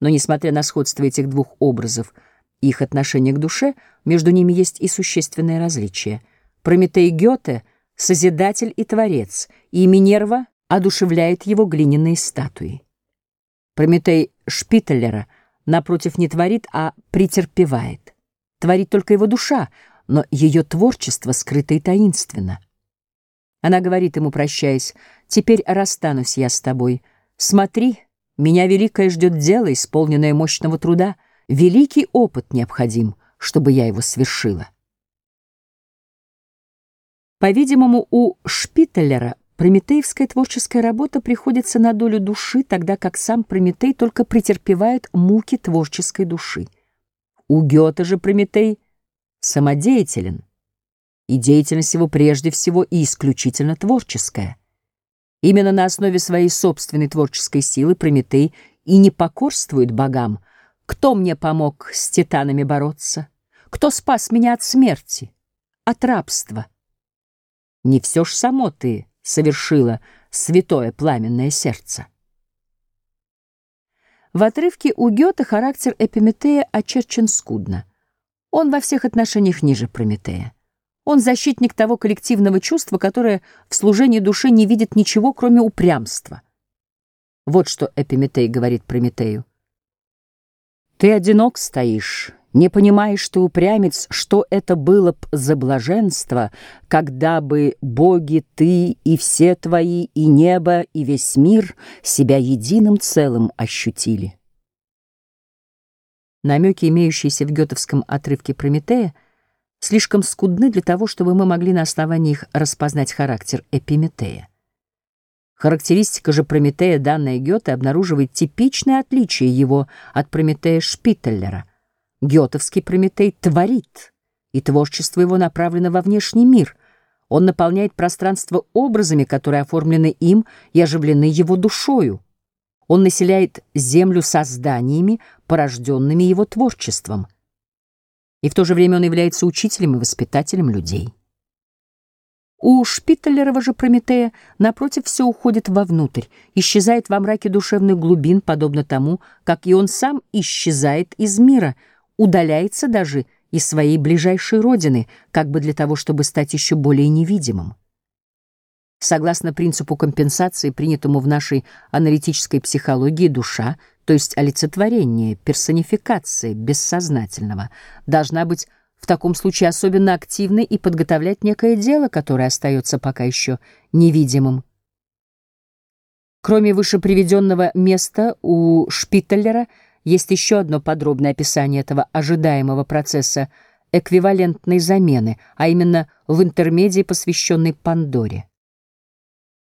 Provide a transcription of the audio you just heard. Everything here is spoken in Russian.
Но, несмотря на сходство этих двух образов и их отношение к душе, между ними есть и существенное различие. Прометей Гёте — созидатель и творец, и Минерва одушевляет его глиняные статуи. Прометей Шпиттеллера, напротив, не творит, а претерпевает. Творит только его душа, но ее творчество скрыто и таинственно. Она говорит ему, прощаясь, «Теперь расстанусь я с тобой. Смотри, меня великое ждет дело, исполненное мощного труда. Великий опыт необходим, чтобы я его свершила». По-видимому, у Шпиттеллера Прометеевская творческая работа приходится на долю души, тогда как сам Прометей только претерпевает муки творческой души. У Гёте же Прометей самодеятелен, и деятельность его прежде всего и исключительно творческая. Именно на основе своей собственной творческой силы Прометей и не покорствует богам. Кто мне помог с титанами бороться? Кто спас меня от смерти, от рабства? Не все ж само ты совершило святое пламенное сердце. В отрывке у Гёте характер Эпиметея очерчен скудно. Он во всех отношениях ниже Прометея. Он защитник того коллективного чувства, которое в служении души не видит ничего, кроме упрямства. Вот что Эпиметей говорит Прометею. «Ты одинок стоишь, не понимаешь ты, упрямец, что это было б за блаженство, когда бы боги ты и все твои, и небо, и весь мир себя единым целым ощутили. Намеки, имеющиеся в гетовском отрывке Прометея, слишком скудны для того, чтобы мы могли на основании их распознать характер Эпиметея. Характеристика же Прометея, данная Гёте, обнаруживает типичное отличие его от Прометея Шпиттеллера — Гетовский Прометей творит, и творчество его направлено во внешний мир. Он наполняет пространство образами, которые оформлены им и оживлены его душою. Он населяет землю созданиями, порожденными его творчеством. И в то же время он является учителем и воспитателем людей. У Шпиттелерова же Прометея, напротив, все уходит вовнутрь, исчезает во мраке душевных глубин, подобно тому, как и он сам исчезает из мира — удаляется даже из своей ближайшей родины, как бы для того, чтобы стать еще более невидимым. Согласно принципу компенсации, принятому в нашей аналитической психологии, душа, то есть олицетворение, персонификация бессознательного, должна быть в таком случае особенно активной и подготовлять некое дело, которое остается пока еще невидимым. Кроме выше приведенного места у Шпиттеллера – есть еще одно подробное описание этого ожидаемого процесса эквивалентной замены, а именно в интермедии, посвященной Пандоре.